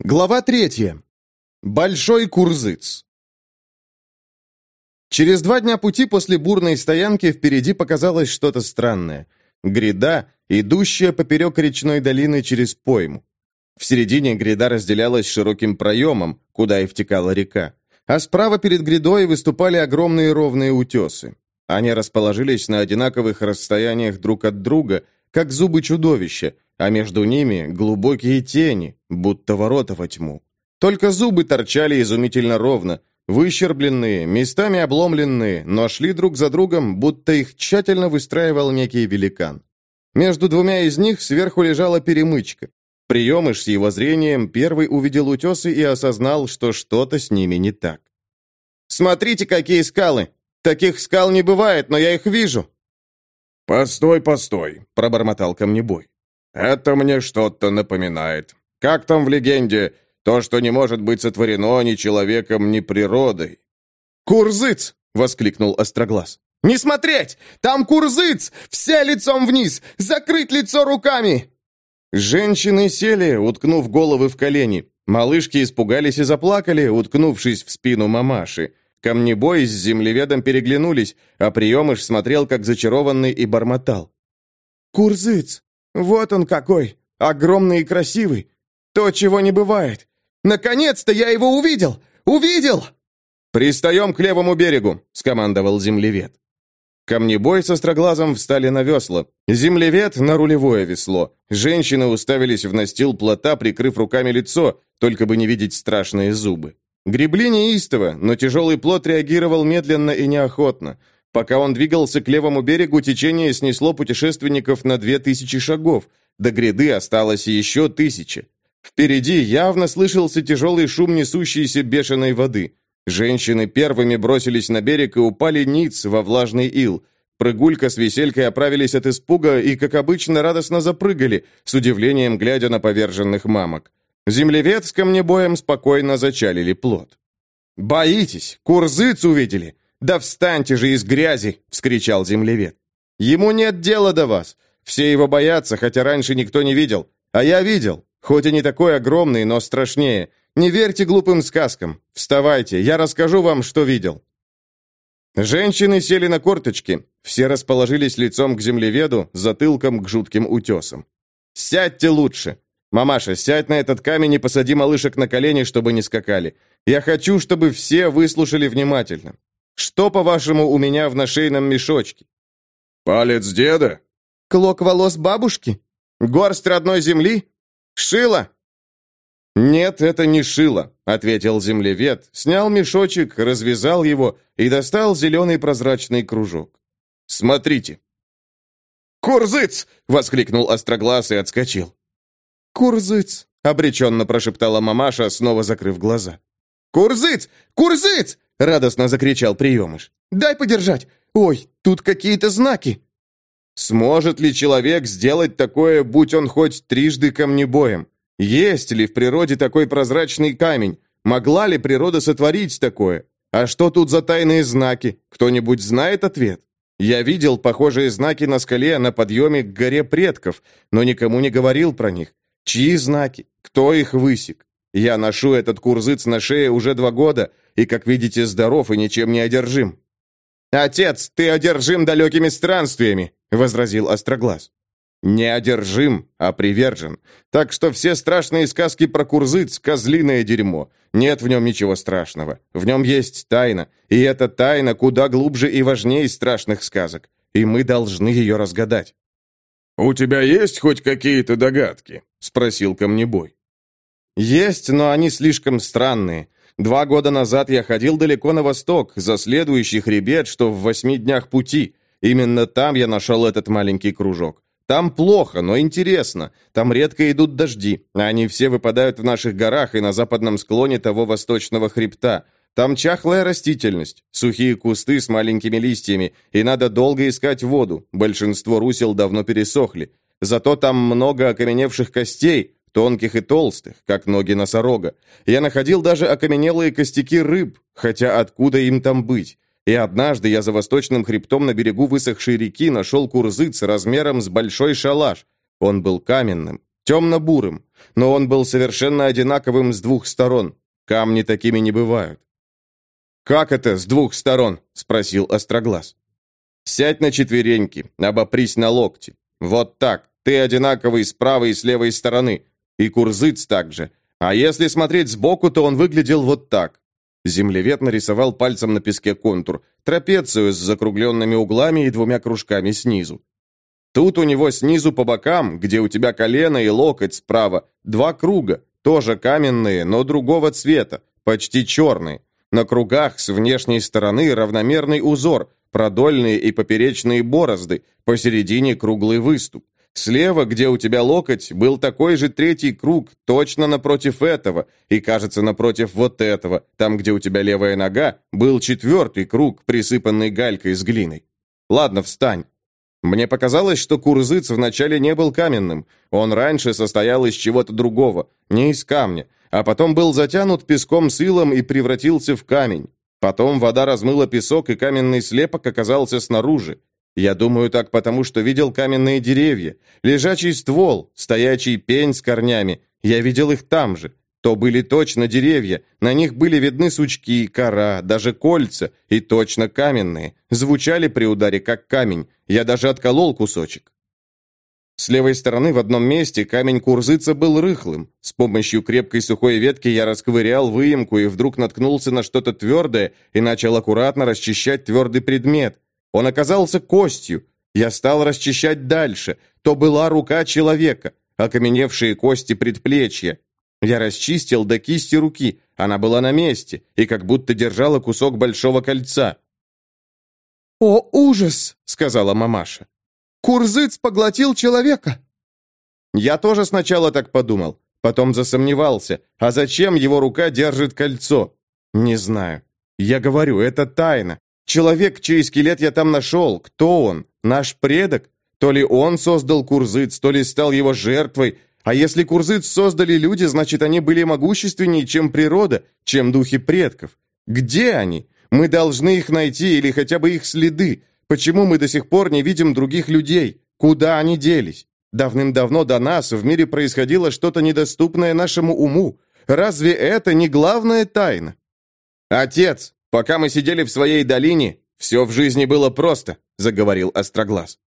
Глава третья. Большой Курзыц. Через два дня пути после бурной стоянки впереди показалось что-то странное. Гряда, идущая поперек речной долины через пойму. В середине гряда разделялась широким проемом, куда и втекала река. А справа перед грядой выступали огромные ровные утесы. Они расположились на одинаковых расстояниях друг от друга, как зубы чудовища, а между ними глубокие тени, будто ворота во тьму. Только зубы торчали изумительно ровно, выщербленные, местами обломленные, но шли друг за другом, будто их тщательно выстраивал некий великан. Между двумя из них сверху лежала перемычка. Приемыш с его зрением первый увидел утесы и осознал, что что-то с ними не так. «Смотрите, какие скалы! Таких скал не бывает, но я их вижу!» «Постой, постой!» — пробормотал камнебой. Это мне что-то напоминает. Как там в легенде? То, что не может быть сотворено ни человеком, ни природой. «Курзыц!» — воскликнул Остроглаз. «Не смотреть! Там курзыц! Все лицом вниз! Закрыть лицо руками!» Женщины сели, уткнув головы в колени. Малышки испугались и заплакали, уткнувшись в спину мамаши. Камнебой с землеведом переглянулись, а приемыш смотрел, как зачарованный, и бормотал. «Курзыц! Вот он какой! Огромный и красивый! То, чего не бывает! Наконец-то я его увидел! Увидел!» «Пристаем к левому берегу», — скомандовал землевед. Камнебой со строглазом встали на весла. Землевед на рулевое весло. Женщины уставились в настил плота, прикрыв руками лицо, только бы не видеть страшные зубы. Гребли неистово, но тяжелый плот реагировал медленно и неохотно. Пока он двигался к левому берегу, течение снесло путешественников на две тысячи шагов. До гряды осталось еще тысяча. Впереди явно слышался тяжелый шум несущейся бешеной воды. Женщины первыми бросились на берег и упали ниц во влажный ил. Прыгулька с веселькой оправились от испуга и, как обычно, радостно запрыгали, с удивлением глядя на поверженных мамок. Землевед с камнебоем спокойно зачалили плод. «Боитесь? Курзыц увидели? «Да встаньте же из грязи!» — вскричал землевед. «Ему нет дела до вас. Все его боятся, хотя раньше никто не видел. А я видел, хоть и не такой огромный, но страшнее. Не верьте глупым сказкам. Вставайте, я расскажу вам, что видел». Женщины сели на корточки. Все расположились лицом к землеведу, затылком к жутким утесам. «Сядьте лучше!» «Мамаша, сядь на этот камень и посади малышек на колени, чтобы не скакали. Я хочу, чтобы все выслушали внимательно. Что, по-вашему, у меня в нашейном мешочке? Палец деда? Клок волос бабушки? Горсть родной земли? Шило? Нет, это не шило, ответил землевед, снял мешочек, развязал его и достал зеленый прозрачный кружок. Смотрите. «Курзыц!» — воскликнул Остроглаз и отскочил. «Курзыц!» — обреченно прошептала мамаша, снова закрыв глаза. «Курзыц! Курзыц!» — радостно закричал приемыш. «Дай подержать! Ой, тут какие-то знаки!» Сможет ли человек сделать такое, будь он хоть трижды камнебоем? Есть ли в природе такой прозрачный камень? Могла ли природа сотворить такое? А что тут за тайные знаки? Кто-нибудь знает ответ? Я видел похожие знаки на скале на подъеме к горе предков, но никому не говорил про них. Чьи знаки? Кто их высек? Я ношу этот курзыц на шее уже два года, и, как видите, здоров и ничем не одержим». «Отец, ты одержим далекими странствиями», — возразил Остроглаз. «Не одержим, а привержен. Так что все страшные сказки про Курзыц — козлиное дерьмо. Нет в нем ничего страшного. В нем есть тайна, и эта тайна куда глубже и важнее страшных сказок, и мы должны ее разгадать». «У тебя есть хоть какие-то догадки?» — спросил Камнебой. «Есть, но они слишком странные. Два года назад я ходил далеко на восток, за следующий хребет, что в восьми днях пути. Именно там я нашел этот маленький кружок. Там плохо, но интересно. Там редко идут дожди, они все выпадают в наших горах и на западном склоне того восточного хребта. Там чахлая растительность, сухие кусты с маленькими листьями, и надо долго искать воду. Большинство русел давно пересохли. Зато там много окаменевших костей, тонких и толстых, как ноги носорога. Я находил даже окаменелые костяки рыб, хотя откуда им там быть? И однажды я за восточным хребтом на берегу высохшей реки нашел курзыц размером с большой шалаш. Он был каменным, темно-бурым, но он был совершенно одинаковым с двух сторон. Камни такими не бывают. «Как это с двух сторон?» — спросил Остроглаз. «Сядь на четвереньки, обопрись на локти. Вот так, ты одинаковый с правой и с левой стороны. И Курзыц также. А если смотреть сбоку, то он выглядел вот так». Землевед нарисовал пальцем на песке контур, трапецию с закругленными углами и двумя кружками снизу. Тут у него снизу по бокам, где у тебя колено и локоть справа, два круга, тоже каменные, но другого цвета, почти черные. На кругах с внешней стороны равномерный узор, продольные и поперечные борозды, посередине круглый выступ. Слева, где у тебя локоть, был такой же третий круг, точно напротив этого, и, кажется, напротив вот этого, там, где у тебя левая нога, был четвертый круг, присыпанный галькой с глиной. Ладно, встань. Мне показалось, что Курзыц вначале не был каменным. Он раньше состоял из чего-то другого, не из камня, а потом был затянут песком с илом и превратился в камень. Потом вода размыла песок, и каменный слепок оказался снаружи. Я думаю так потому, что видел каменные деревья, лежачий ствол, стоячий пень с корнями. Я видел их там же. То были точно деревья, на них были видны сучки, кора, даже кольца, и точно каменные. Звучали при ударе, как камень. Я даже отколол кусочек. С левой стороны в одном месте камень курзыца был рыхлым. С помощью крепкой сухой ветки я расковырял выемку и вдруг наткнулся на что-то твердое и начал аккуратно расчищать твердый предмет. Он оказался костью. Я стал расчищать дальше. То была рука человека, окаменевшие кости предплечья. Я расчистил до кисти руки. Она была на месте и как будто держала кусок большого кольца. «О, ужас!» — сказала мамаша. Курзыц поглотил человека!» Я тоже сначала так подумал, потом засомневался. А зачем его рука держит кольцо? Не знаю. Я говорю, это тайна. Человек, чей скелет я там нашел, кто он? Наш предок? То ли он создал Курзыц, то ли стал его жертвой. А если Курзыц создали люди, значит, они были могущественнее, чем природа, чем духи предков. Где они? Мы должны их найти или хотя бы их следы. Почему мы до сих пор не видим других людей? Куда они делись? Давным-давно до нас в мире происходило что-то недоступное нашему уму. Разве это не главная тайна? Отец, пока мы сидели в своей долине, все в жизни было просто, заговорил Остроглаз.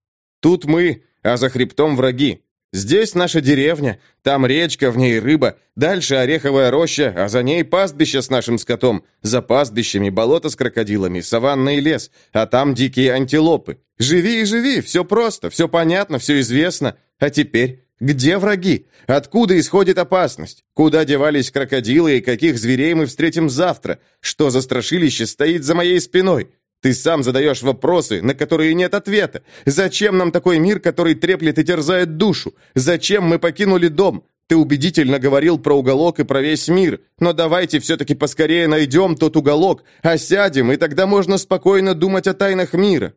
Тут мы, а за хребтом враги. Здесь наша деревня, там речка, в ней рыба, дальше ореховая роща, а за ней пастбище с нашим скотом, за пастбищами болото с крокодилами, саванный лес, а там дикие антилопы. Живи и живи, все просто, все понятно, все известно. А теперь, где враги? Откуда исходит опасность? Куда девались крокодилы и каких зверей мы встретим завтра? Что за страшилище стоит за моей спиной? Ты сам задаешь вопросы, на которые нет ответа. Зачем нам такой мир, который треплет и терзает душу? Зачем мы покинули дом? Ты убедительно говорил про уголок и про весь мир, но давайте все-таки поскорее найдем тот уголок, а сядем, и тогда можно спокойно думать о тайнах мира».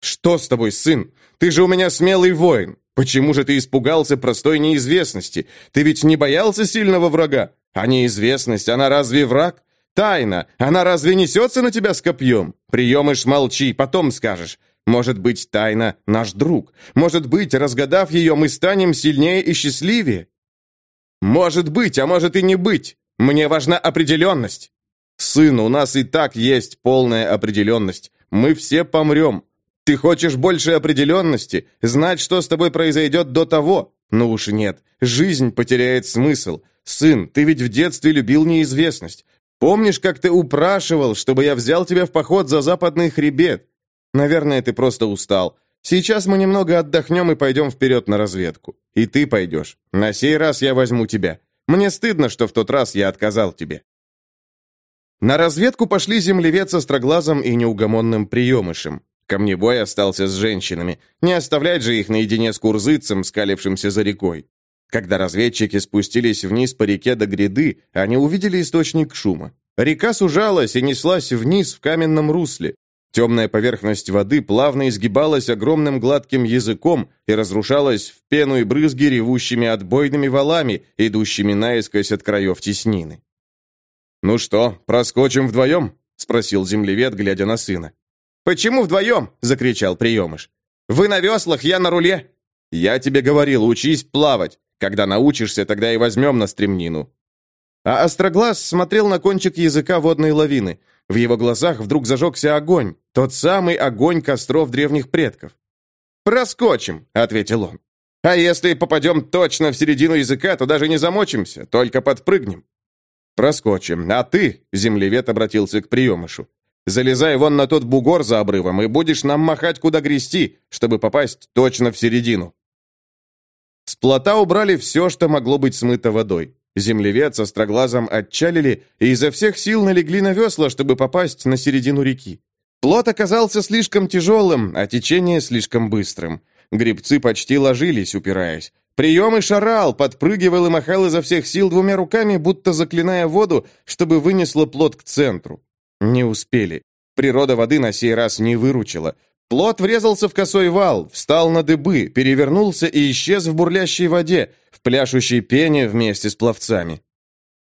«Что с тобой, сын? Ты же у меня смелый воин. Почему же ты испугался простой неизвестности? Ты ведь не боялся сильного врага? А неизвестность, она разве враг? Тайна, она разве несется на тебя с копьем? Приемыш, молчи, потом скажешь. Может быть, тайна — наш друг. Может быть, разгадав ее, мы станем сильнее и счастливее. Может быть, а может и не быть. Мне важна определенность. Сын, у нас и так есть полная определенность. Мы все помрем. Ты хочешь большей определенности? Знать, что с тобой произойдет до того? Ну уж нет. Жизнь потеряет смысл. Сын, ты ведь в детстве любил неизвестность. Помнишь, как ты упрашивал, чтобы я взял тебя в поход за западный хребет? Наверное, ты просто устал. Сейчас мы немного отдохнем и пойдем вперед на разведку. И ты пойдешь. На сей раз я возьму тебя. Мне стыдно, что в тот раз я отказал тебе». На разведку пошли землевец строглазом и неугомонным приемышем. Камнебой остался с женщинами. Не оставлять же их наедине с курзыцем, скалившимся за рекой. Когда разведчики спустились вниз по реке до гряды, они увидели источник шума. Река сужалась и неслась вниз в каменном русле. Темная поверхность воды плавно изгибалась огромным гладким языком и разрушалась в пену и брызги ревущими отбойными валами, идущими наискось от краев теснины. «Ну что, проскочим вдвоем?» — спросил землевед, глядя на сына. «Почему вдвоем?» — закричал приемыш. «Вы на веслах, я на руле!» «Я тебе говорил, учись плавать. Когда научишься, тогда и возьмем на стремнину». А Остроглаз смотрел на кончик языка водной лавины. В его глазах вдруг зажегся огонь, тот самый огонь костров древних предков. «Проскочим», — ответил он. «А если попадем точно в середину языка, то даже не замочимся, только подпрыгнем». «Проскочим. А ты», — землевед обратился к приемышу, «залезай вон на тот бугор за обрывом и будешь нам махать, куда грести, чтобы попасть точно в середину». С плота убрали все, что могло быть смыто водой. Землевед со строглазом отчалили и изо всех сил налегли на весла, чтобы попасть на середину реки. Плот оказался слишком тяжелым, а течение слишком быстрым. Гребцы почти ложились, упираясь. Прием и шарал, подпрыгивал и махал изо всех сил двумя руками, будто заклиная воду, чтобы вынесло плот к центру. Не успели. Природа воды на сей раз не выручила. Плот врезался в косой вал, встал на дыбы, перевернулся и исчез в бурлящей воде, в пляшущей пене вместе с пловцами.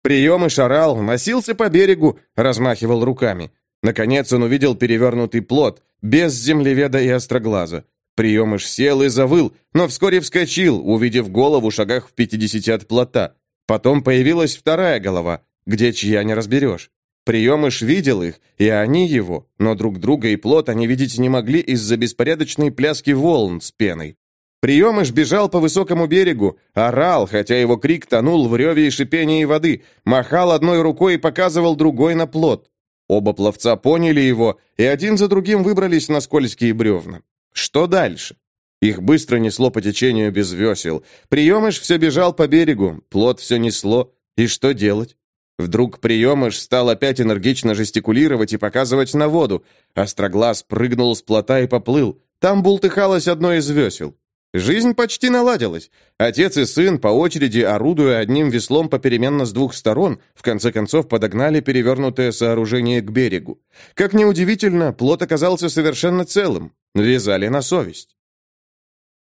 Прием и шарал, носился по берегу, размахивал руками. Наконец он увидел перевернутый плот, без землеведа и остроглаза. Приемыш сел и завыл, но вскоре вскочил, увидев голову в шагах в пятидесяти от плота. Потом появилась вторая голова, где чья не разберешь. Приемыш видел их, и они его, но друг друга и плот они видеть не могли из-за беспорядочной пляски волн с пеной. Приемыш бежал по высокому берегу, орал, хотя его крик тонул в реве и шипении воды, махал одной рукой и показывал другой на плот. Оба пловца поняли его, и один за другим выбрались на скользкие бревна. Что дальше? Их быстро несло по течению без весел. Приемыш все бежал по берегу, плот все несло. И что делать? Вдруг приемыш стал опять энергично жестикулировать и показывать на воду. Остроглаз прыгнул с плота и поплыл. Там бултыхалось одно из весел. Жизнь почти наладилась. Отец и сын, по очереди орудуя одним веслом попеременно с двух сторон, в конце концов подогнали перевернутое сооружение к берегу. Как ни удивительно, плот оказался совершенно целым. Вязали на совесть.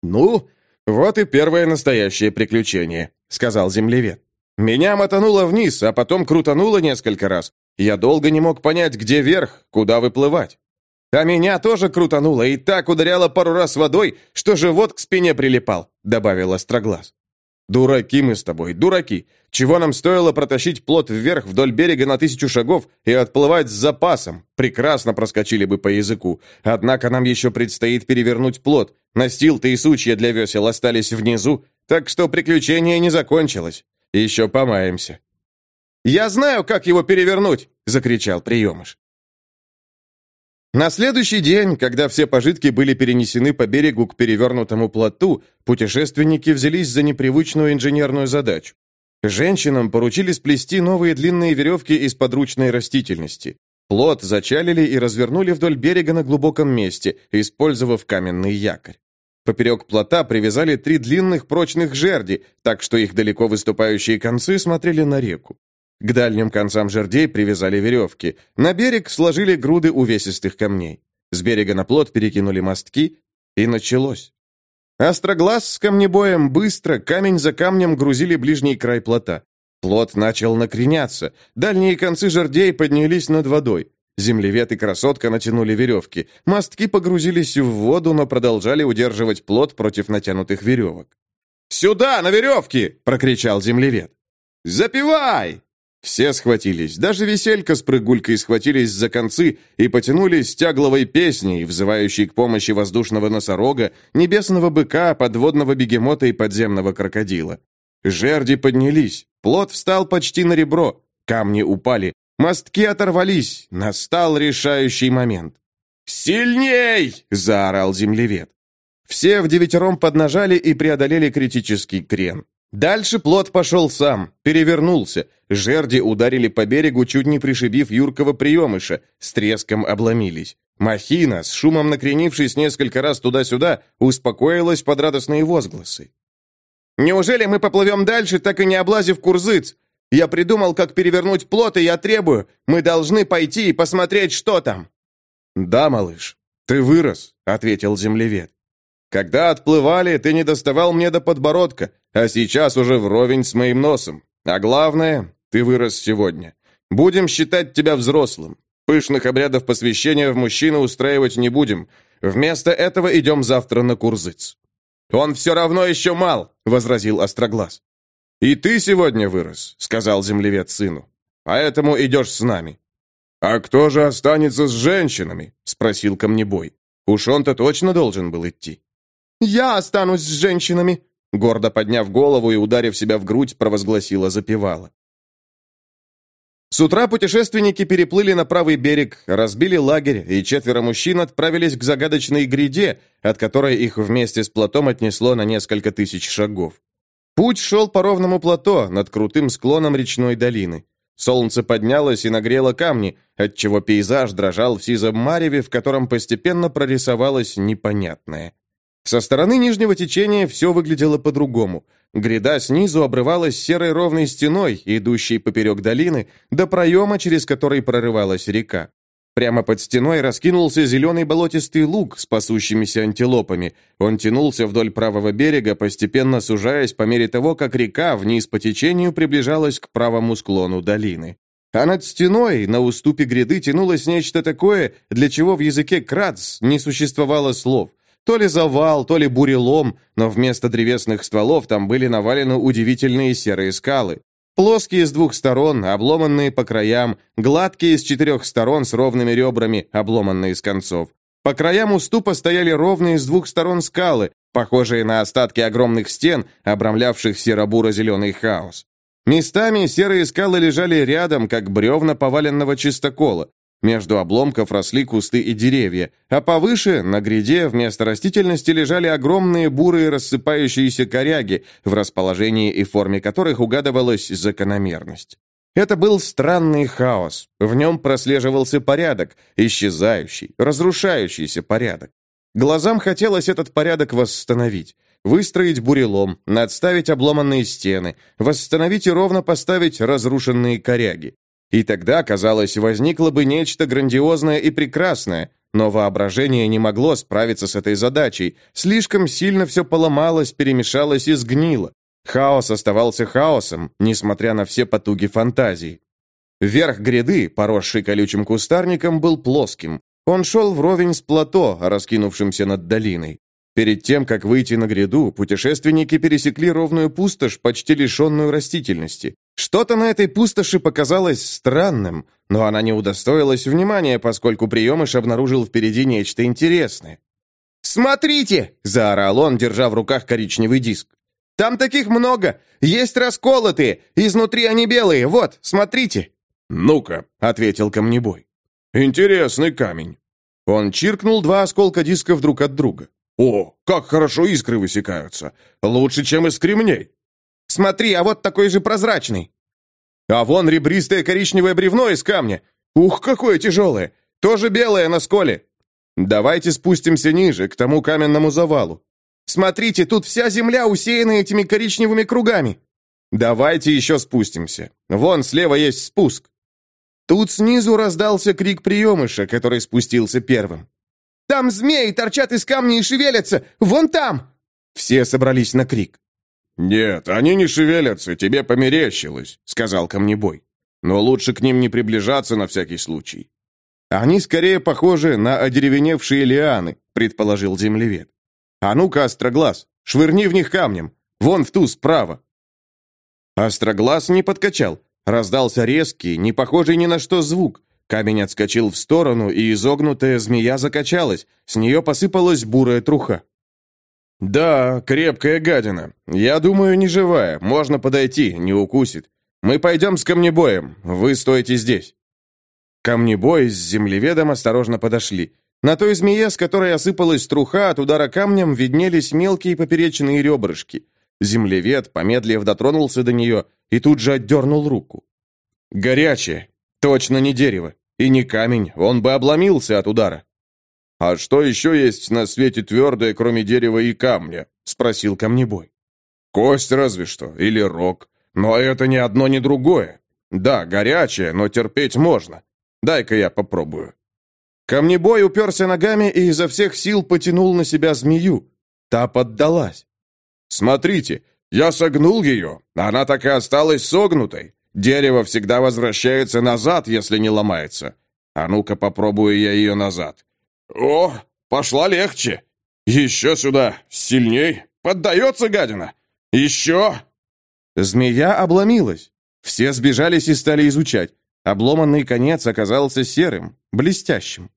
«Ну, вот и первое настоящее приключение», — сказал землевед. «Меня мотануло вниз, а потом крутануло несколько раз. Я долго не мог понять, где верх, куда выплывать. А меня тоже крутануло и так ударяло пару раз водой, что живот к спине прилипал», — добавил Остроглаз. «Дураки мы с тобой, дураки! Чего нам стоило протащить плот вверх вдоль берега на тысячу шагов и отплывать с запасом? Прекрасно проскочили бы по языку. Однако нам еще предстоит перевернуть плот. Настил-то и сучья для весел остались внизу, так что приключение не закончилось. Еще помаемся». «Я знаю, как его перевернуть!» — закричал приемыш. На следующий день, когда все пожитки были перенесены по берегу к перевернутому плоту, путешественники взялись за непривычную инженерную задачу. Женщинам поручили сплести новые длинные веревки из подручной растительности. Плот зачалили и развернули вдоль берега на глубоком месте, использовав каменный якорь. Поперек плота привязали три длинных прочных жерди, так что их далеко выступающие концы смотрели на реку. К дальним концам жердей привязали веревки. На берег сложили груды увесистых камней. С берега на плот перекинули мостки, и началось. Остроглаз с камнебоем быстро, камень за камнем грузили ближний край плота. Плот начал накреняться. Дальние концы жердей поднялись над водой. Землевед и красотка натянули веревки. Мостки погрузились в воду, но продолжали удерживать плот против натянутых веревок. «Сюда, на веревки!» — прокричал землевед. «Запивай!» Все схватились, даже Веселька с Прыгулькой схватились за концы и потянулись тягловой песней, взывающей к помощи воздушного носорога, небесного быка, подводного бегемота и подземного крокодила. Жерди поднялись, плот встал почти на ребро, камни упали, мостки оторвались, настал решающий момент. «Сильней!» — заорал землевед. Все в девятером поднажали и преодолели критический крен. Дальше плот пошел сам, перевернулся. Жерди ударили по берегу, чуть не пришибив юркого приемыша, с треском обломились. Махина, с шумом накренившись несколько раз туда-сюда, успокоилась под радостные возгласы. «Неужели мы поплывем дальше, так и не облазив Курзыц? Я придумал, как перевернуть плот, и я требую. Мы должны пойти и посмотреть, что там». «Да, малыш, ты вырос», — ответил землевед. Когда отплывали, ты не доставал мне до подбородка, а сейчас уже вровень с моим носом. А главное, ты вырос сегодня. Будем считать тебя взрослым. Пышных обрядов посвящения в мужчину устраивать не будем. Вместо этого идем завтра на Курзыц». «Он все равно еще мал», — возразил Остроглаз. «И ты сегодня вырос», — сказал землевед сыну. «Поэтому идешь с нами». «А кто же останется с женщинами?» — спросил Камнебой. Уж он-то точно должен был идти. «Я останусь с женщинами», — гордо подняв голову и ударив себя в грудь, провозгласила запевала. С утра путешественники переплыли на правый берег, разбили лагерь, и четверо мужчин отправились к загадочной гряде, от которой их вместе с плотом отнесло на несколько тысяч шагов. Путь шел по ровному плато над крутым склоном речной долины. Солнце поднялось и нагрело камни, отчего пейзаж дрожал в сизом мареве, в котором постепенно прорисовалось непонятное. Со стороны нижнего течения все выглядело по-другому. Гряда снизу обрывалась серой ровной стеной, идущей поперек долины, до проема, через который прорывалась река. Прямо под стеной раскинулся зеленый болотистый луг с пасущимися антилопами. Он тянулся вдоль правого берега, постепенно сужаясь по мере того, как река вниз по течению приближалась к правому склону долины. А над стеной, на уступе гряды, тянулось нечто такое, для чего в языке кратс не существовало слов. То ли завал, то ли бурелом, но вместо древесных стволов там были навалены удивительные серые скалы. Плоские с двух сторон, обломанные по краям, гладкие с четырех сторон с ровными ребрами, обломанные с концов. По краям уступа стояли ровные с двух сторон скалы, похожие на остатки огромных стен, обрамлявших серо-буро-зеленый хаос. Местами серые скалы лежали рядом, как бревна поваленного чистокола. Между обломков росли кусты и деревья, а повыше, на гряде, вместо растительности лежали огромные бурые рассыпающиеся коряги, в расположении и форме которых угадывалась закономерность. Это был странный хаос. В нем прослеживался порядок, исчезающий, разрушающийся порядок. Глазам хотелось этот порядок восстановить, выстроить бурелом, надставить обломанные стены, восстановить и ровно поставить разрушенные коряги. И тогда, казалось, возникло бы нечто грандиозное и прекрасное, но воображение не могло справиться с этой задачей. Слишком сильно все поломалось, перемешалось и сгнило. Хаос оставался хаосом, несмотря на все потуги фантазии. Верх гряды, поросший колючим кустарником, был плоским. Он шел вровень с плато, раскинувшимся над долиной. Перед тем, как выйти на гряду, путешественники пересекли ровную пустошь, почти лишенную растительности. Что-то на этой пустоши показалось странным, но она не удостоилась внимания, поскольку приемыш обнаружил впереди нечто интересное. «Смотрите!» — заорал он, держа в руках коричневый диск. «Там таких много! Есть расколотые! Изнутри они белые! Вот, смотрите!» «Ну-ка», — ответил камнебой. «Интересный камень». Он чиркнул два осколка дисков друг от друга. «О, как хорошо искры высекаются! Лучше, чем из кремней!» Смотри, а вот такой же прозрачный. А вон ребристое коричневое бревно из камня. Ух, какое тяжелое. Тоже белое на сколе. Давайте спустимся ниже, к тому каменному завалу. Смотрите, тут вся земля усеяна этими коричневыми кругами. Давайте еще спустимся. Вон слева есть спуск. Тут снизу раздался крик приемыша, который спустился первым. «Там змеи торчат из камня и шевелятся! Вон там!» Все собрались на крик. «Нет, они не шевелятся, тебе померещилось», — сказал камнебой. «Но лучше к ним не приближаться на всякий случай». «Они скорее похожи на одеревеневшие лианы», — предположил землевед. «А ну-ка, Остроглаз, швырни в них камнем. Вон в ту, справа». Остроглаз не подкачал. Раздался резкий, не похожий ни на что звук. Камень отскочил в сторону, и изогнутая змея закачалась. С нее посыпалась бурая труха. «Да, крепкая гадина. Я думаю, не живая. Можно подойти, не укусит. Мы пойдем с камнебоем. Вы стоите здесь». Камнебой с землеведом осторожно подошли. На той змее, с которой осыпалась труха, от удара камнем виднелись мелкие поперечные ребрышки. Землевед, помедлив, дотронулся до нее и тут же отдернул руку. «Горячее. Точно не дерево. И не камень. Он бы обломился от удара». «А что еще есть на свете твердое, кроме дерева и камня?» — спросил камнебой. «Кость разве что, или рог. Но это ни одно, ни другое. Да, горячее, но терпеть можно. Дай-ка я попробую». Камнебой уперся ногами и изо всех сил потянул на себя змею. Та поддалась. «Смотрите, я согнул ее. Она так и осталась согнутой. Дерево всегда возвращается назад, если не ломается. А ну-ка попробую я ее назад. «О, пошла легче! Еще сюда, сильней! Поддается, гадина? Еще?» Змея обломилась. Все сбежались и стали изучать. Обломанный конец оказался серым, блестящим.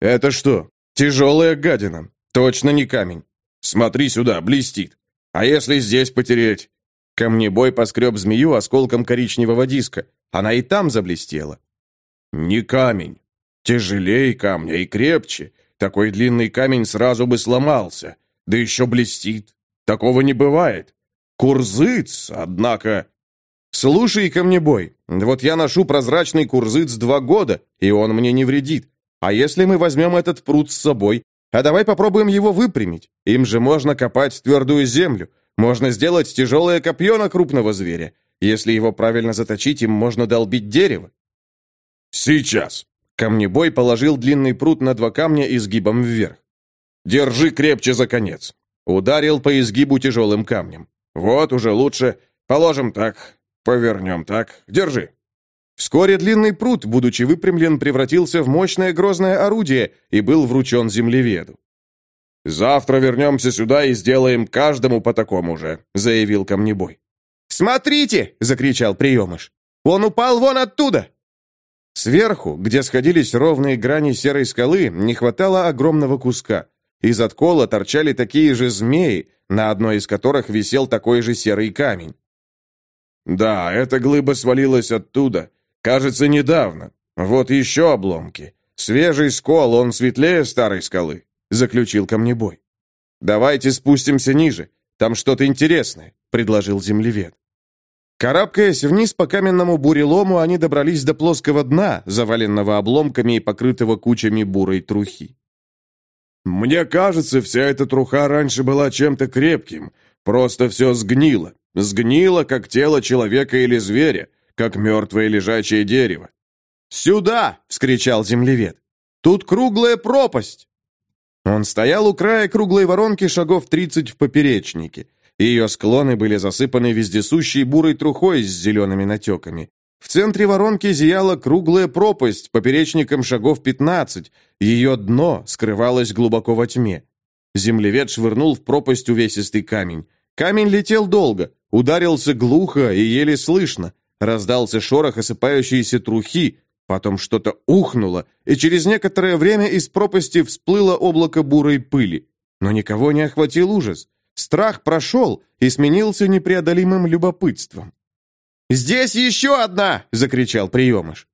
«Это что, тяжелая гадина? Точно не камень. Смотри сюда, блестит. А если здесь потереть?» Камнебой поскреб змею осколком коричневого диска. Она и там заблестела. «Не камень. Тяжелее камня и крепче. Такой длинный камень сразу бы сломался. Да еще блестит. Такого не бывает. Курзыц, однако...» «Слушай, камнебой, вот я ношу прозрачный курзыц два года, и он мне не вредит. А если мы возьмем этот пруд с собой, а давай попробуем его выпрямить? Им же можно копать твердую землю, можно сделать тяжелое копье на крупного зверя. Если его правильно заточить, им можно долбить дерево». «Сейчас!» Камнебой положил длинный пруд на два камня изгибом вверх. «Держи крепче за конец!» Ударил по изгибу тяжелым камнем. «Вот уже лучше. Положим так. Повернем так. Держи». Вскоре длинный пруд, будучи выпрямлен, превратился в мощное грозное орудие и был вручен землеведу. «Завтра вернемся сюда и сделаем каждому по такому же», — заявил Камнебой. «Смотрите!» — закричал приемыш. «Он упал вон оттуда!» Сверху, где сходились ровные грани серой скалы, не хватало огромного куска. Из откола торчали такие же змеи, на одной из которых висел такой же серый камень. «Да, эта глыба свалилась оттуда. Кажется, недавно. Вот еще обломки. Свежий скол, он светлее старой скалы», — заключил камнебой. «Давайте спустимся ниже. Там что-то интересное», — предложил землевед. Карабкаясь вниз по каменному бурелому, они добрались до плоского дна, заваленного обломками и покрытого кучами бурой трухи. «Мне кажется, вся эта труха раньше была чем-то крепким. Просто все сгнило. Сгнило, как тело человека или зверя, как мертвое лежачее дерево». «Сюда!» — вскричал землевед. «Тут круглая пропасть!» Он стоял у края круглой воронки шагов тридцать в поперечнике. Ее склоны были засыпаны вездесущей бурой трухой с зелеными натеками. В центре воронки зияла круглая пропасть, поперечником шагов пятнадцать. Ее дно скрывалось глубоко во тьме. Землевед швырнул в пропасть увесистый камень. Камень летел долго, ударился глухо и еле слышно. Раздался шорох осыпающейся трухи, потом что-то ухнуло, и через некоторое время из пропасти всплыло облако бурой пыли. Но никого не охватил ужас. Страх прошел и сменился непреодолимым любопытством. «Здесь еще одна!» — закричал приемыш.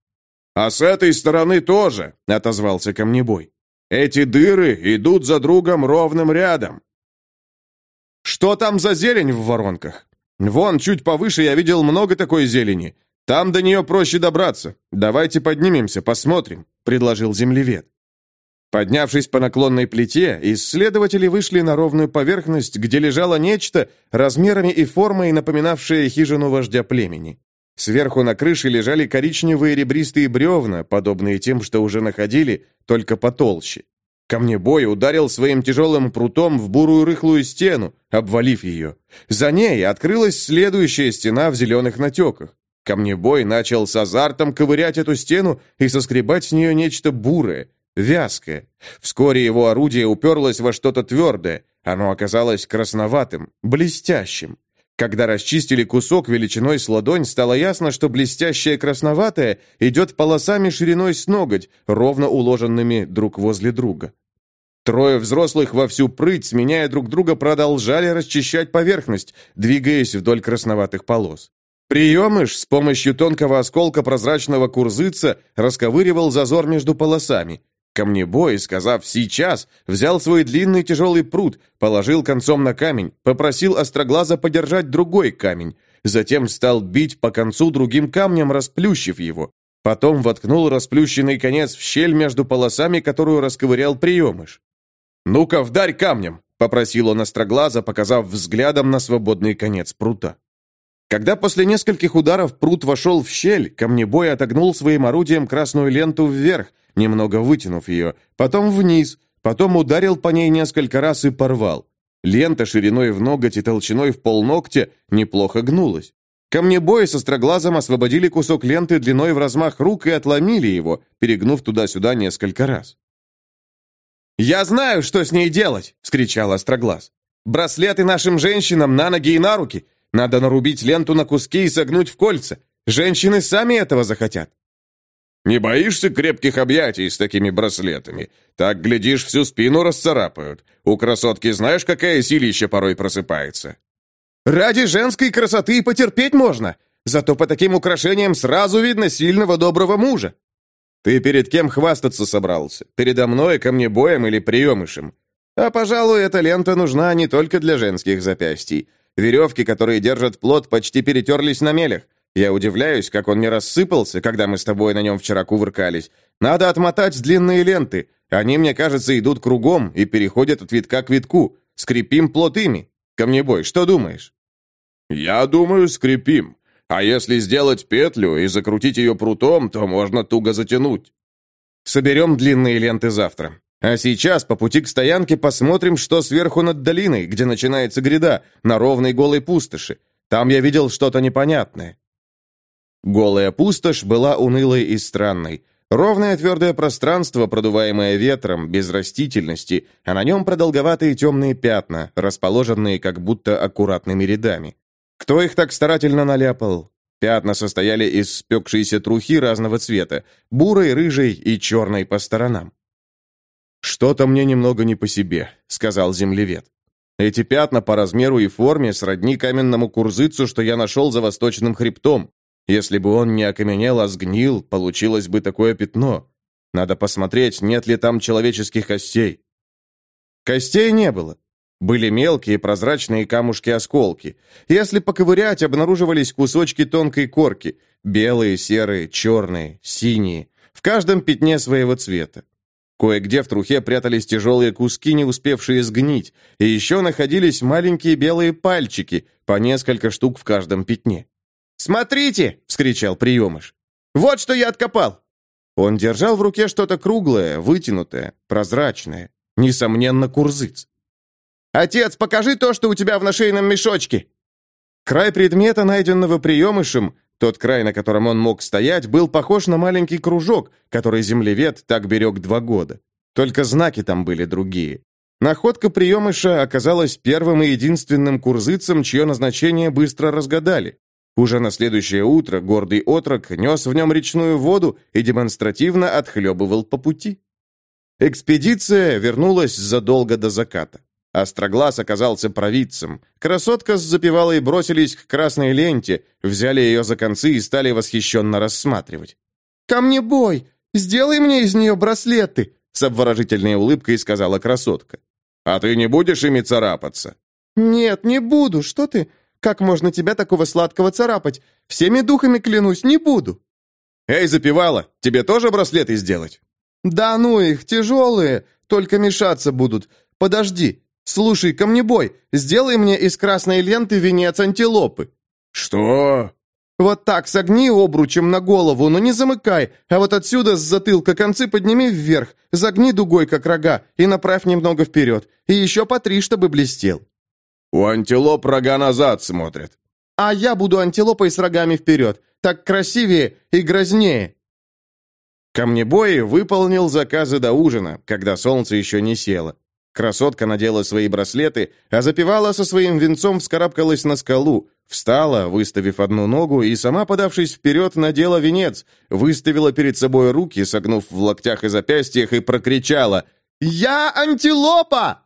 «А с этой стороны тоже!» — отозвался камнебой. «Эти дыры идут за другом ровным рядом». «Что там за зелень в воронках? Вон, чуть повыше я видел много такой зелени. Там до нее проще добраться. Давайте поднимемся, посмотрим», — предложил землевед. Поднявшись по наклонной плите, исследователи вышли на ровную поверхность, где лежало нечто, размерами и формой напоминавшее хижину вождя племени. Сверху на крыше лежали коричневые ребристые бревна, подобные тем, что уже находили, только потолще. Камнебой ударил своим тяжелым прутом в бурую рыхлую стену, обвалив ее. За ней открылась следующая стена в зеленых натеках. Камнебой начал с азартом ковырять эту стену и соскребать с нее нечто бурое, вязкое. Вскоре его орудие уперлось во что-то твердое. Оно оказалось красноватым, блестящим. Когда расчистили кусок величиной с ладонь, стало ясно, что блестящее красноватое идет полосами шириной с ноготь, ровно уложенными друг возле друга. Трое взрослых во всю прыть, сменяя друг друга, продолжали расчищать поверхность, двигаясь вдоль красноватых полос. Приемыш с помощью тонкого осколка прозрачного курзыца расковыривал зазор между полосами. Камнебой, сказав «сейчас», взял свой длинный тяжелый пруд, положил концом на камень, попросил Остроглаза подержать другой камень, затем стал бить по концу другим камнем, расплющив его. Потом воткнул расплющенный конец в щель между полосами, которую расковырял приемыш. «Ну-ка, вдарь камнем!» — попросил он Остроглаза, показав взглядом на свободный конец прута. Когда после нескольких ударов прут вошел в щель, камнебой отогнул своим орудием красную ленту вверх, немного вытянув ее, потом вниз, потом ударил по ней несколько раз и порвал. Лента шириной в ноготь и толщиной в полногтя неплохо гнулась. Камнебои со строглазом освободили кусок ленты длиной в размах рук и отломили его, перегнув туда-сюда несколько раз. «Я знаю, что с ней делать!» — вскричал Остроглаз. Браслеты нашим женщинам на ноги и на руки. Надо нарубить ленту на куски и согнуть в кольца. Женщины сами этого захотят. Не боишься крепких объятий с такими браслетами? Так, глядишь, всю спину расцарапают. У красотки знаешь, какая силища порой просыпается? Ради женской красоты потерпеть можно. Зато по таким украшениям сразу видно сильного доброго мужа. Ты перед кем хвастаться собрался? Передо мной, камнебоем или приемышем? А, пожалуй, эта лента нужна не только для женских запястий. Веревки, которые держат плод, почти перетерлись на мелях. Я удивляюсь, как он не рассыпался, когда мы с тобой на нем вчера кувыркались. Надо отмотать длинные ленты. Они, мне кажется, идут кругом и переходят от витка к витку. Скрепим плод ими. Камнебой, что думаешь? Я думаю, скрепим. А если сделать петлю и закрутить ее прутом, то можно туго затянуть. Соберем длинные ленты завтра. А сейчас по пути к стоянке посмотрим, что сверху над долиной, где начинается гряда, на ровной голой пустоши. Там я видел что-то непонятное. Голая пустошь была унылой и странной. Ровное твердое пространство, продуваемое ветром, без растительности, а на нем продолговатые темные пятна, расположенные как будто аккуратными рядами. Кто их так старательно наляпал? Пятна состояли из спекшейся трухи разного цвета, бурой, рыжей и черной по сторонам. «Что-то мне немного не по себе», — сказал землевед. «Эти пятна по размеру и форме сродни каменному курзыцу, что я нашел за восточным хребтом. Если бы он не окаменел, а сгнил, получилось бы такое пятно. Надо посмотреть, нет ли там человеческих костей». Костей не было. Были мелкие прозрачные камушки-осколки. Если поковырять, обнаруживались кусочки тонкой корки. Белые, серые, черные, синие. В каждом пятне своего цвета. Кое-где в трухе прятались тяжелые куски, не успевшие сгнить, и еще находились маленькие белые пальчики, по несколько штук в каждом пятне. «Смотрите!» — вскричал приемыш. «Вот что я откопал!» Он держал в руке что-то круглое, вытянутое, прозрачное. Несомненно, курзыц. «Отец, покажи то, что у тебя в нашейном мешочке!» Край предмета, найденного приемышем, тот край, на котором он мог стоять, был похож на маленький кружок, который землевед так берег два года. Только знаки там были другие. Находка приемыша оказалась первым и единственным курзыцем, чье назначение быстро разгадали. Уже на следующее утро гордый отрок нес в нем речную воду и демонстративно отхлебывал по пути. Экспедиция вернулась задолго до заката. Остроглаз оказался провидцем. Красотка с запевалой бросились к красной ленте, взяли ее за концы и стали восхищенно рассматривать. «Ко мне бой! Сделай мне из нее браслеты!» С обворожительной улыбкой сказала красотка. «А ты не будешь ими царапаться?» «Нет, не буду. Что ты? Как можно тебя такого сладкого царапать? Всеми духами клянусь, не буду!» «Эй, запевала, тебе тоже браслеты сделать?» «Да ну их, тяжелые, только мешаться будут. Подожди, «Слушай, камнебой, сделай мне из красной ленты венец антилопы». «Что?» «Вот так согни обручем на голову, но не замыкай, а вот отсюда с затылка концы подними вверх, загни дугой, как рога, и направь немного вперед, и еще по три, чтобы блестел». «У антилоп рога назад смотрят». «А я буду антилопой с рогами вперед, так красивее и грознее». Камнебой выполнил заказы до ужина, когда солнце еще не село. Красотка надела свои браслеты, а запевала со своим венцом вскарабкалась на скалу, встала, выставив одну ногу, и сама, подавшись вперед, надела венец, выставила перед собой руки, согнув в локтях и запястьях, и прокричала «Я антилопа!»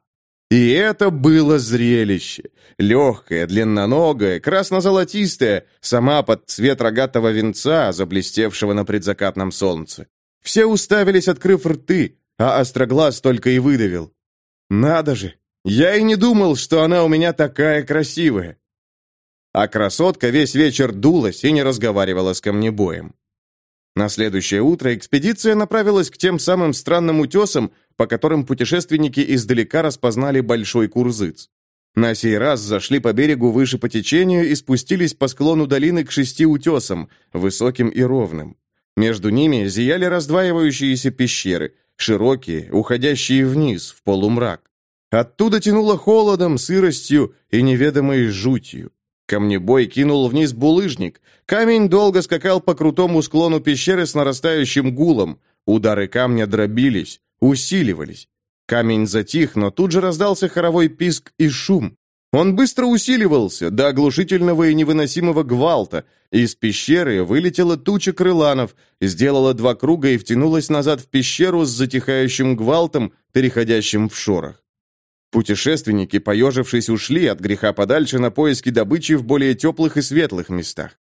И это было зрелище. Легкое, длинноногое, красно-золотистое, сама под цвет рогатого венца, заблестевшего на предзакатном солнце. Все уставились, открыв рты, а Остроглаз только и выдавил. Надо же! Я и не думал, что она у меня такая красивая. А красотка весь вечер дулась и не разговаривала с камнебоем. На следующее утро экспедиция направилась к тем самым странным утесам, по которым путешественники издалека распознали большой курзыц. На сей раз зашли по берегу выше по течению и спустились по склону долины к шести утесам, высоким и ровным. Между ними зияли раздваивающиеся пещеры – широкие, уходящие вниз, в полумрак. Оттуда тянуло холодом, сыростью и неведомой жутью. Камнебой кинул вниз булыжник. Камень долго скакал по крутому склону пещеры с нарастающим гулом. Удары камня дробились, усиливались. Камень затих, но тут же раздался хоровой писк и шум. Он быстро усиливался до оглушительного и невыносимого гвалта. Из пещеры вылетела туча крыланов, сделала два круга и втянулась назад в пещеру с затихающим гвалтом, переходящим в шорох. Путешественники, поежившись, ушли от греха подальше на поиски добычи в более теплых и светлых местах.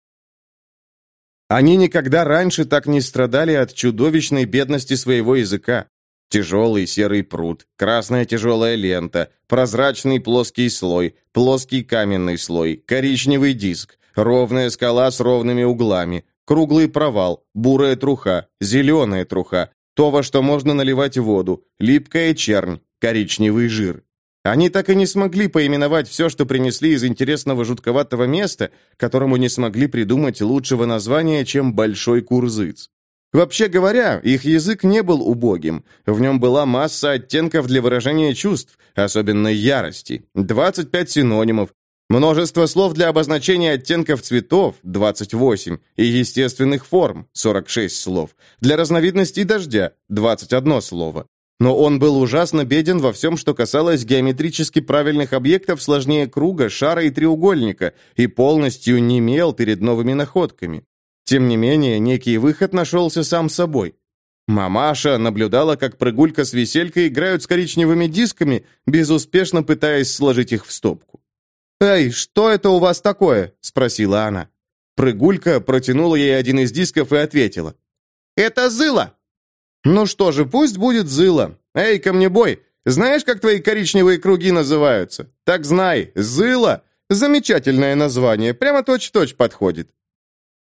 Они никогда раньше так не страдали от чудовищной бедности своего языка. Тяжелый серый пруд, красная тяжелая лента, прозрачный плоский слой, плоский каменный слой, коричневый диск, ровная скала с ровными углами, круглый провал, бурая труха, зеленая труха, то, во что можно наливать воду, липкая чернь, коричневый жир. Они так и не смогли поименовать все, что принесли из интересного жутковатого места, которому не смогли придумать лучшего названия, чем Большой Курзыц. Вообще говоря, их язык не был убогим. В нем была масса оттенков для выражения чувств, особенно ярости. 25 синонимов, множество слов для обозначения оттенков цветов, 28, и естественных форм, 46 слов, для разновидностей дождя, 21 слово. Но он был ужасно беден во всем, что касалось геометрически правильных объектов сложнее круга, шара и треугольника, и полностью не немел перед новыми находками. Тем не менее, некий выход нашелся сам собой. Мамаша наблюдала, как прыгулька с веселькой играют с коричневыми дисками, безуспешно пытаясь сложить их в стопку. «Эй, что это у вас такое?» – спросила она. Прыгулька протянула ей один из дисков и ответила. «Это зыло!» «Ну что же, пусть будет зыло. Эй, камнебой, знаешь, как твои коричневые круги называются? Так знай, зыло — замечательное название, прямо точь-в-точь -точь подходит».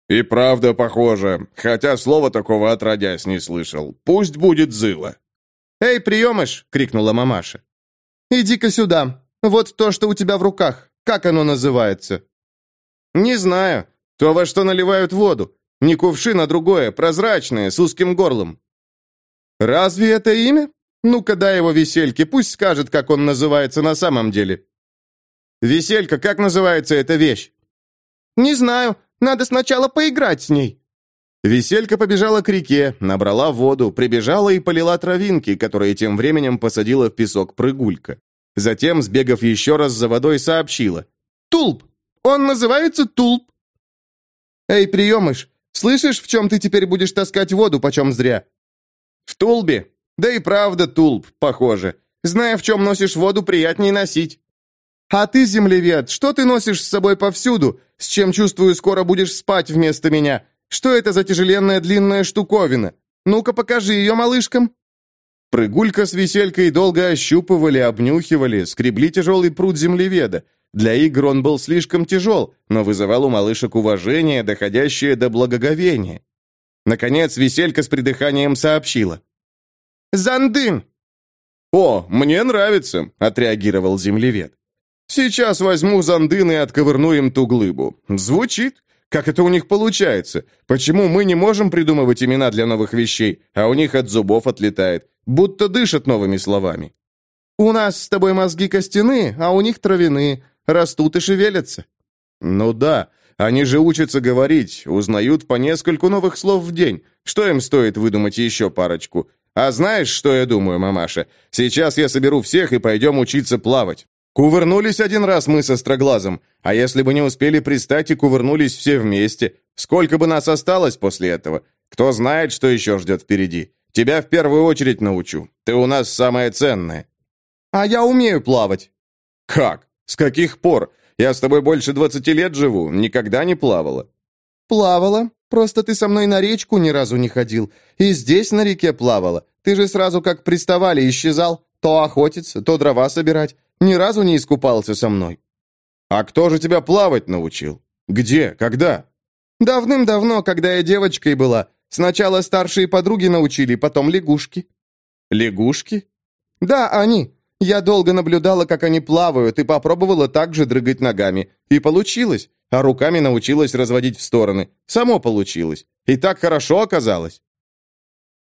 «И правда похоже, хотя слова такого отродясь не слышал. Пусть будет зыло». «Эй, приемыш!» — крикнула мамаша. «Иди-ка сюда. Вот то, что у тебя в руках. Как оно называется?» «Не знаю. То, во что наливают воду. Не кувшин, а другое, прозрачное, с узким горлом. «Разве это имя? Ну-ка дай его Весельке, пусть скажет, как он называется на самом деле». «Веселька, как называется эта вещь?» «Не знаю, надо сначала поиграть с ней». Веселька побежала к реке, набрала воду, прибежала и полила травинки, которые тем временем посадила в песок прыгулька. Затем, сбегав еще раз за водой, сообщила. «Тулп! Он называется Тулп!» «Эй, приемыш, слышишь, в чем ты теперь будешь таскать воду почем зря? «В тулбе? Да и правда тулб, похоже. Зная, в чем носишь воду, приятнее носить». «А ты, землевед, что ты носишь с собой повсюду? С чем, чувствую, скоро будешь спать вместо меня? Что это за тяжеленная длинная штуковина? Ну-ка, покажи ее малышкам». Прыгулька с веселькой долго ощупывали, обнюхивали, скребли тяжелый пруд землеведа. Для игр он был слишком тяжел, но вызывал у малышек уважение, доходящее до благоговения. Наконец, веселька с придыханием сообщила. «Зандын!» «О, мне нравится», — отреагировал землевед. «Сейчас возьму зандын и отковырну им ту глыбу. Звучит. Как это у них получается? Почему мы не можем придумывать имена для новых вещей, а у них от зубов отлетает, будто дышат новыми словами? У нас с тобой мозги костяные, а у них травяные, растут и шевелятся». «Ну да, они же учатся говорить, узнают по нескольку новых слов в день. Что им стоит выдумать еще парочку? А знаешь, что я думаю, мамаша? Сейчас я соберу всех и пойдем учиться плавать. Кувырнулись один раз мы со Строглазом, а если бы не успели пристать и кувырнулись все вместе, сколько бы нас осталось после этого? Кто знает, что еще ждет впереди? Тебя в первую очередь научу. Ты у нас самое ценное. А я умею плавать. Как? С каких пор? Я с тобой больше двадцати лет живу, никогда не плавала». «Плавала. Просто ты со мной на речку ни разу не ходил. И здесь на реке плавала. Ты же сразу как приставали исчезал. То охотиться, то дрова собирать. Ни разу не искупался со мной». «А кто же тебя плавать научил? Где? Когда?» «Давным-давно, когда я девочкой была. Сначала старшие подруги научили, потом лягушки». «Лягушки?» «Да, они. Я долго наблюдала, как они плавают, и попробовала так же дрыгать ногами. И получилось. А руками научилась разводить в стороны. Само получилось. И так хорошо оказалось.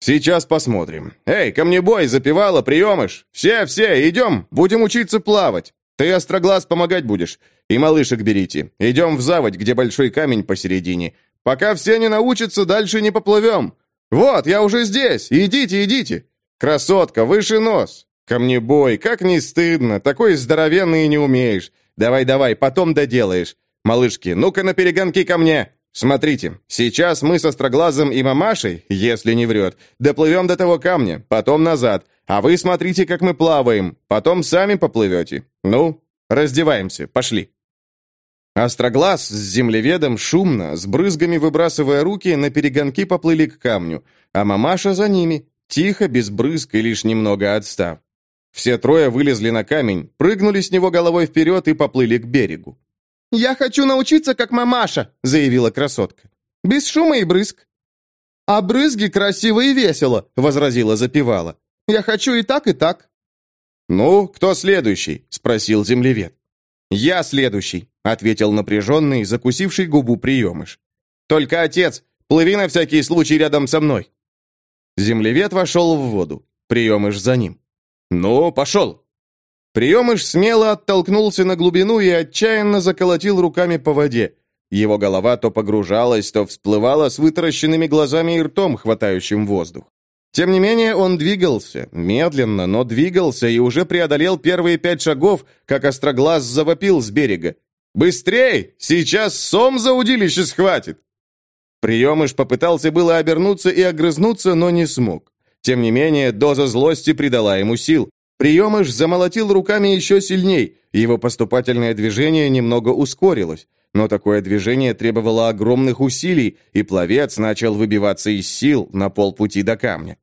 Сейчас посмотрим. Эй, ко мне бой, запевала, приемыш. Все, все, идем, будем учиться плавать. Ты, остроглаз, помогать будешь. И малышек берите. Идем в заводь, где большой камень посередине. Пока все не научатся, дальше не поплывем. Вот, я уже здесь. Идите, идите. Красотка, выше нос. Камнебой, как не стыдно, такой здоровенный не умеешь. Давай-давай, потом доделаешь. Малышки, ну-ка на перегонки ко мне. Смотрите, сейчас мы со Строглазом и Мамашей, если не врет, доплывем до того камня, потом назад, а вы смотрите, как мы плаваем, потом сами поплывете. Ну, раздеваемся, пошли. Остроглаз с землеведом шумно, с брызгами выбрасывая руки, на перегонки поплыли к камню, а мамаша за ними, тихо, без брызг и лишь немного отстав. Все трое вылезли на камень, прыгнули с него головой вперед и поплыли к берегу. «Я хочу научиться, как мамаша», — заявила красотка. «Без шума и брызг». «А брызги красиво и весело», — возразила запевала. «Я хочу и так, и так». «Ну, кто следующий?» — спросил землевед. «Я следующий», — ответил напряженный, закусивший губу приемыш. «Только, отец, плыви на всякий случай рядом со мной». Землевед вошел в воду, приемыш за ним. «Ну, пошел!» Приемыш смело оттолкнулся на глубину и отчаянно заколотил руками по воде. Его голова то погружалась, то всплывала с вытаращенными глазами и ртом, хватающим воздух. Тем не менее, он двигался, медленно, но двигался и уже преодолел первые пять шагов, как остроглаз завопил с берега. «Быстрей! Сейчас сом за удилище схватит!» Приемыш попытался было обернуться и огрызнуться, но не смог. Тем не менее, доза злости придала ему сил. Приемыш замолотил руками еще сильней, его поступательное движение немного ускорилось. Но такое движение требовало огромных усилий, и пловец начал выбиваться из сил на полпути до камня.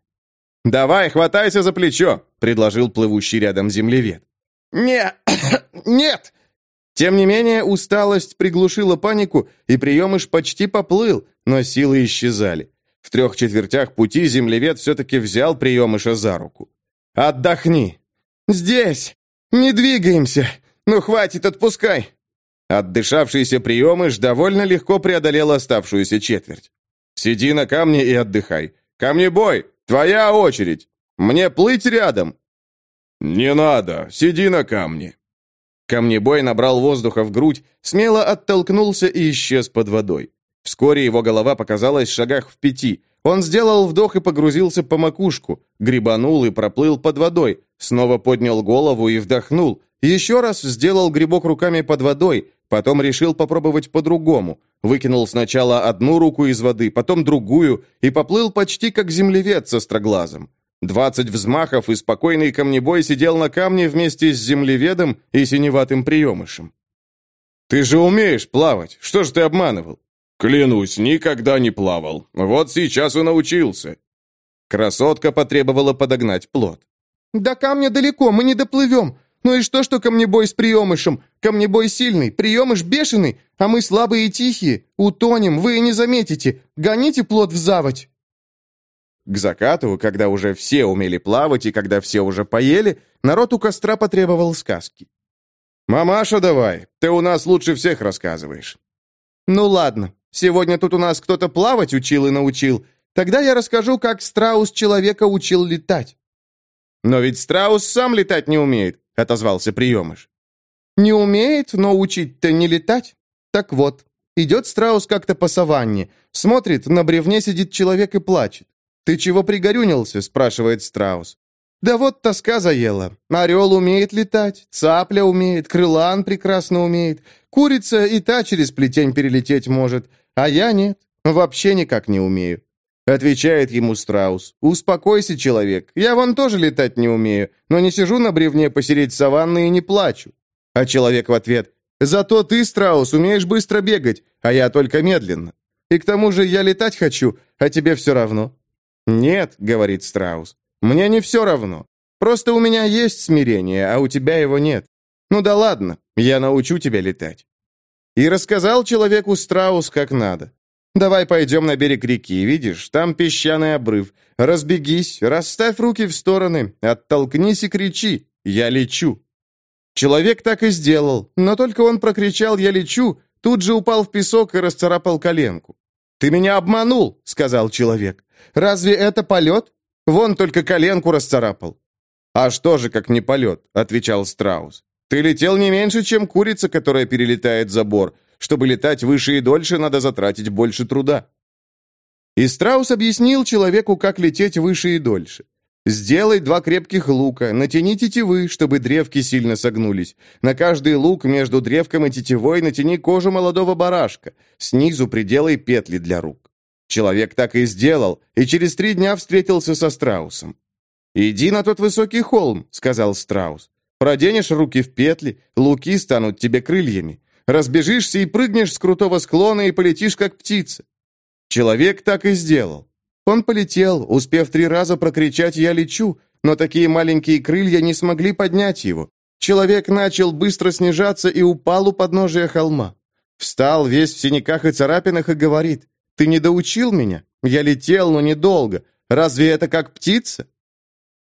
«Давай, хватайся за плечо!» — предложил плывущий рядом землевед. «Не... нет!» Тем не менее, усталость приглушила панику, и приемыш почти поплыл, но силы исчезали. В трех четвертях пути землевед все-таки взял приемыша за руку. «Отдохни!» «Здесь! Не двигаемся! Ну, хватит, отпускай!» Отдышавшийся приемыш довольно легко преодолел оставшуюся четверть. «Сиди на камне и отдыхай. Камнебой, твоя очередь! Мне плыть рядом!» «Не надо, сиди на камне!» Камнебой набрал воздуха в грудь, смело оттолкнулся и исчез под водой. Вскоре его голова показалась в шагах в пяти. Он сделал вдох и погрузился по макушку, грибанул и проплыл под водой, снова поднял голову и вдохнул, еще раз сделал грибок руками под водой, потом решил попробовать по-другому. Выкинул сначала одну руку из воды, потом другую и поплыл почти как землевед со строглазом. Двадцать взмахов, и спокойный камнебой сидел на камне вместе с землеведом и синеватым приемышем. «Ты же умеешь плавать, что ж ты обманывал?» «Клянусь, никогда не плавал. Вот сейчас и научился». Красотка потребовала подогнать плод. «До камня далеко, мы не доплывем. Ну и что, что камнебой с приемышем? Камнебой сильный, приемыш бешеный, а мы слабые и тихие. Утонем, вы и не заметите. Гоните плод в заводь». К закату, когда уже все умели плавать и когда все уже поели, народ у костра потребовал сказки. «Мамаша давай, ты у нас лучше всех рассказываешь». «Ну ладно, Сегодня тут у нас кто-то плавать учил и научил. Тогда я расскажу, как страус человека учил летать». «Но ведь страус сам летать не умеет», — отозвался приемыш. «Не умеет, но учить-то не летать. Так вот, идет страус как-то по саванне, смотрит, на бревне сидит человек и плачет. «Ты чего пригорюнился?» — спрашивает страус. «Да вот тоска заела. Орел умеет летать, цапля умеет, крылан прекрасно умеет, курица и та через плетень перелететь может, а я нет, вообще никак не умею. Отвечает ему страус. «Успокойся, человек, я вон тоже летать не умею, но не сижу на бревне посередь саванны и не плачу». А человек в ответ. «Зато ты, страус, умеешь быстро бегать, а я только медленно. И к тому же я летать хочу, а тебе все равно». «Нет», — говорит страус, — «мне не все равно. Просто у меня есть смирение, а у тебя его нет. Ну да ладно, я научу тебя летать». И рассказал человеку страус как надо. «Давай пойдем на берег реки, видишь, там песчаный обрыв. Разбегись, расставь руки в стороны, оттолкнись и кричи «Я лечу». Человек так и сделал, но только он прокричал «Я лечу», тут же упал в песок и расцарапал коленку. «Ты меня обманул», — сказал человек. «Разве это полет? Вон только коленку расцарапал». «А что же, как не полет?» — отвечал Страус. Ты летел не меньше, чем курица, которая перелетает забор. Чтобы летать выше и дольше, надо затратить больше труда. И Страус объяснил человеку, как лететь выше и дольше. Сделай два крепких лука, натяни тетивы, чтобы древки сильно согнулись. На каждый лук между древком и тетивой натяни кожу молодого барашка. Снизу приделай петли для рук. Человек так и сделал, и через три дня встретился со страусом. «Иди на тот высокий холм», — сказал страус. «Проденешь руки в петли, луки станут тебе крыльями. Разбежишься и прыгнешь с крутого склона и полетишь, как птица». Человек так и сделал. Он полетел, успев три раза прокричать «Я лечу», но такие маленькие крылья не смогли поднять его. Человек начал быстро снижаться и упал у подножия холма. Встал весь в синяках и царапинах и говорит, «Ты не доучил меня? Я летел, но недолго. Разве это как птица?»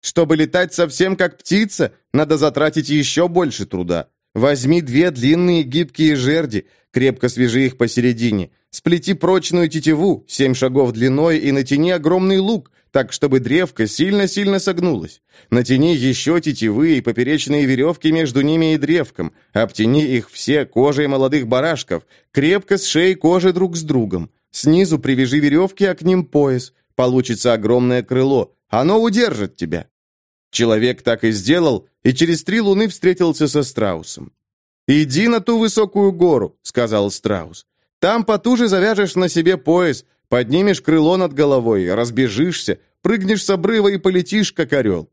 Чтобы летать совсем как птица, надо затратить еще больше труда. Возьми две длинные гибкие жерди, крепко свяжи их посередине, Сплети прочную тетиву, семь шагов длиной, и натяни огромный лук, так, чтобы древко сильно-сильно согнулось. Натяни еще тетивы и поперечные веревки между ними и древком. Обтяни их все кожей молодых барашков, крепко сшей кожи друг с другом. Снизу привяжи веревки, а к ним пояс. Получится огромное крыло. Оно удержит тебя. Человек так и сделал, и через три луны встретился со страусом. «Иди на ту высокую гору», — сказал страус. Там потуже завяжешь на себе пояс, поднимешь крыло над головой, разбежишься, прыгнешь с обрыва и полетишь, как орел.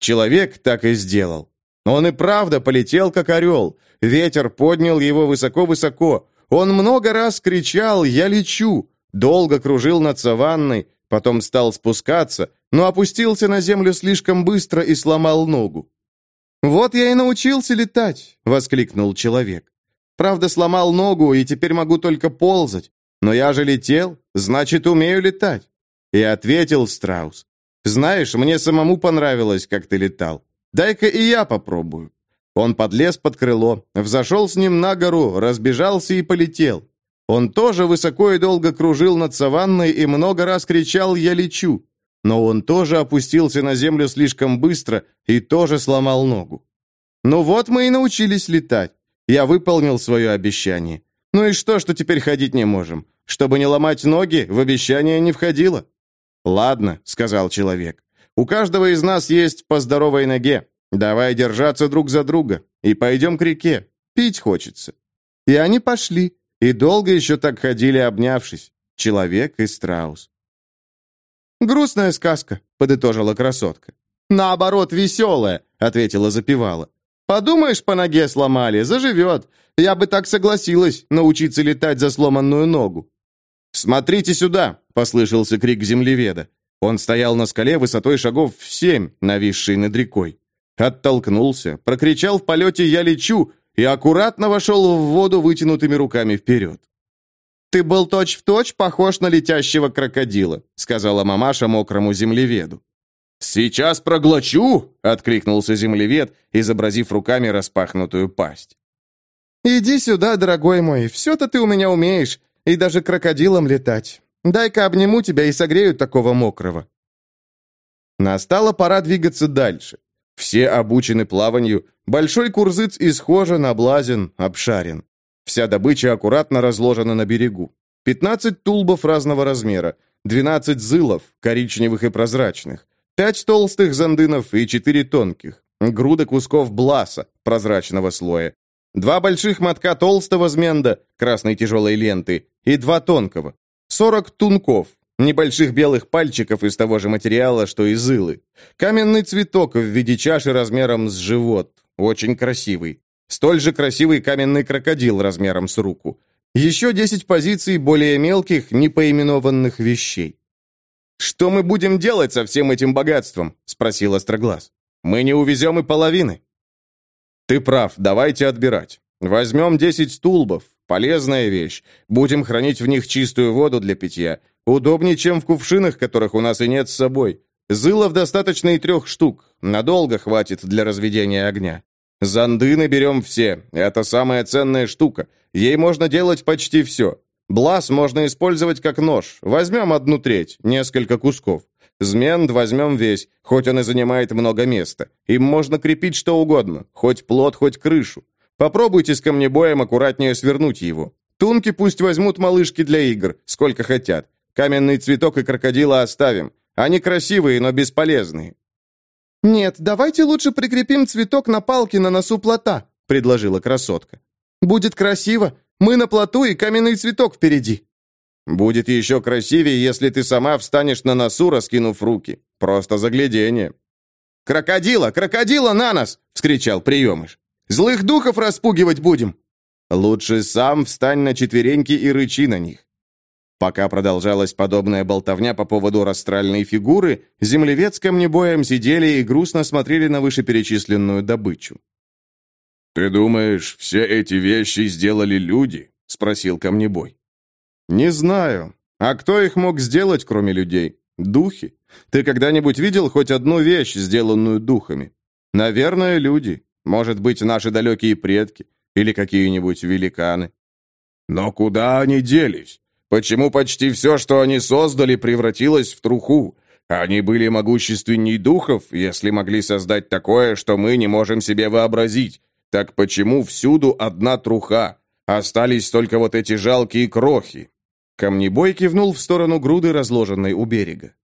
Человек так и сделал. Он и правда полетел, как орел. Ветер поднял его высоко-высоко. Он много раз кричал «Я лечу!», долго кружил над саванной, потом стал спускаться, но опустился на землю слишком быстро и сломал ногу. «Вот я и научился летать!» — воскликнул человек. Правда, сломал ногу, и теперь могу только ползать. Но я же летел, значит, умею летать. И ответил страус. Знаешь, мне самому понравилось, как ты летал. Дай-ка и я попробую. Он подлез под крыло, взошел с ним на гору, разбежался и полетел. Он тоже высоко и долго кружил над саванной и много раз кричал «Я лечу!». Но он тоже опустился на землю слишком быстро и тоже сломал ногу. Ну вот мы и научились летать. Я выполнил свое обещание. Ну и что, что теперь ходить не можем? Чтобы не ломать ноги, в обещание не входило. Ладно, сказал человек. У каждого из нас есть по здоровой ноге. Давай держаться друг за друга и пойдем к реке. Пить хочется. И они пошли, и долго еще так ходили, обнявшись. Человек и страус. «Грустная сказка», — подытожила красотка. «Наоборот, веселая», — ответила запевала. Подумаешь, по ноге сломали, заживет. Я бы так согласилась, научиться летать за сломанную ногу». «Смотрите сюда!» — послышался крик землеведа. Он стоял на скале высотой шагов в семь, нависшей над рекой. Оттолкнулся, прокричал в полете «Я лечу!» и аккуратно вошел в воду вытянутыми руками вперед. «Ты был точь-в-точь точь похож на летящего крокодила», сказала мамаша мокрому землеведу. «Сейчас проглочу!» — откликнулся землевед, изобразив руками распахнутую пасть. «Иди сюда, дорогой мой, все-то ты у меня умеешь, и даже крокодилом летать. Дай-ка обниму тебя и согрею такого мокрого». Настала пора двигаться дальше. Все обучены плаванию, большой курзыц исхожен, облазен, обшарен. Вся добыча аккуратно разложена на берегу. 15 тулбов разного размера, 12 зылов, коричневых и прозрачных, Пять толстых зандынов и четыре тонких. Груда кусков бласа, прозрачного слоя. Два больших мотка толстого зменда, красной тяжелой ленты, и два тонкого. Сорок тунков, небольших белых пальчиков из того же материала, что и зылы. Каменный цветок в виде чаши размером с живот, очень красивый. Столь же красивый каменный крокодил размером с руку. Еще десять позиций более мелких, непоименованных вещей. «Что мы будем делать со всем этим богатством?» — спросил Остроглаз. «Мы не увезем и половины». «Ты прав, давайте отбирать. Возьмем десять стулбов, полезная вещь. Будем хранить в них чистую воду для питья. Удобнее, чем в кувшинах, которых у нас и нет с собой. Зылов достаточно и трех штук. Надолго хватит для разведения огня. Занды наберем все. Это самая ценная штука. Ей можно делать почти все. Блас можно использовать как нож. Возьмем одну треть, несколько кусков. Змент возьмем весь, хоть он и занимает много места. Им можно крепить что угодно, хоть плод, хоть крышу. Попробуйте с камнебоем аккуратнее свернуть его. Тунки пусть возьмут малышки для игр, сколько хотят. Каменный цветок и крокодила оставим. Они красивые, но бесполезные. «Нет, давайте лучше прикрепим цветок на палке на носу плота», — предложила красотка. «Будет красиво. Мы на плоту и каменный цветок впереди». «Будет еще красивее, если ты сама встанешь на носу, раскинув руки. Просто заглядение». «Крокодила! Крокодила на нас!» — вскричал приемыш. «Злых духов распугивать будем!» «Лучше сам встань на четвереньки и рычи на них». Пока продолжалась подобная болтовня по поводу растральной фигуры, землевец с камнебоем сидели и грустно смотрели на вышеперечисленную добычу. «Ты думаешь, все эти вещи сделали люди?» — спросил камнебой. «Не знаю. А кто их мог сделать, кроме людей? Духи? Ты когда-нибудь видел хоть одну вещь, сделанную духами? Наверное, люди. Может быть, наши далекие предки. Или какие-нибудь великаны. Но куда они делись? Почему почти все, что они создали, превратилось в труху? Они были могущественней духов, если могли создать такое, что мы не можем себе вообразить. Так почему всюду одна труха? Остались только вот эти жалкие крохи. Камнебой кивнул в сторону груды, разложенной у берега.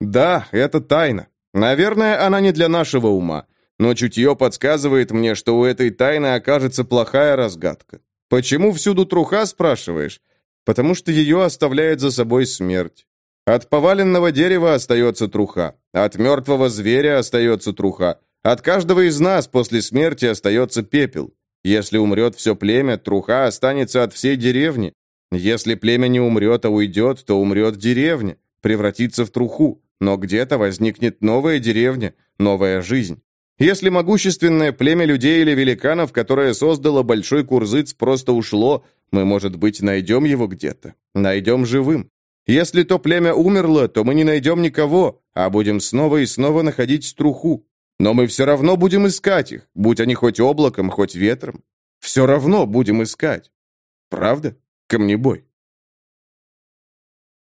«Да, это тайна. Наверное, она не для нашего ума. Но чутье подсказывает мне, что у этой тайны окажется плохая разгадка. Почему всюду труха, спрашиваешь? Потому что ее оставляет за собой смерть. От поваленного дерева остается труха, от мертвого зверя остается труха, от каждого из нас после смерти остается пепел. Если умрет все племя, труха останется от всей деревни. Если племя не умрет, а уйдет, то умрет деревня, превратится в труху. Но где-то возникнет новая деревня, новая жизнь. Если могущественное племя людей или великанов, которое создало Большой Курзыц, просто ушло, мы, может быть, найдем его где-то. Найдем живым. Если то племя умерло, то мы не найдем никого, а будем снова и снова находить струху. Но мы все равно будем искать их, будь они хоть облаком, хоть ветром. Все равно будем искать. Правда? Камнебой.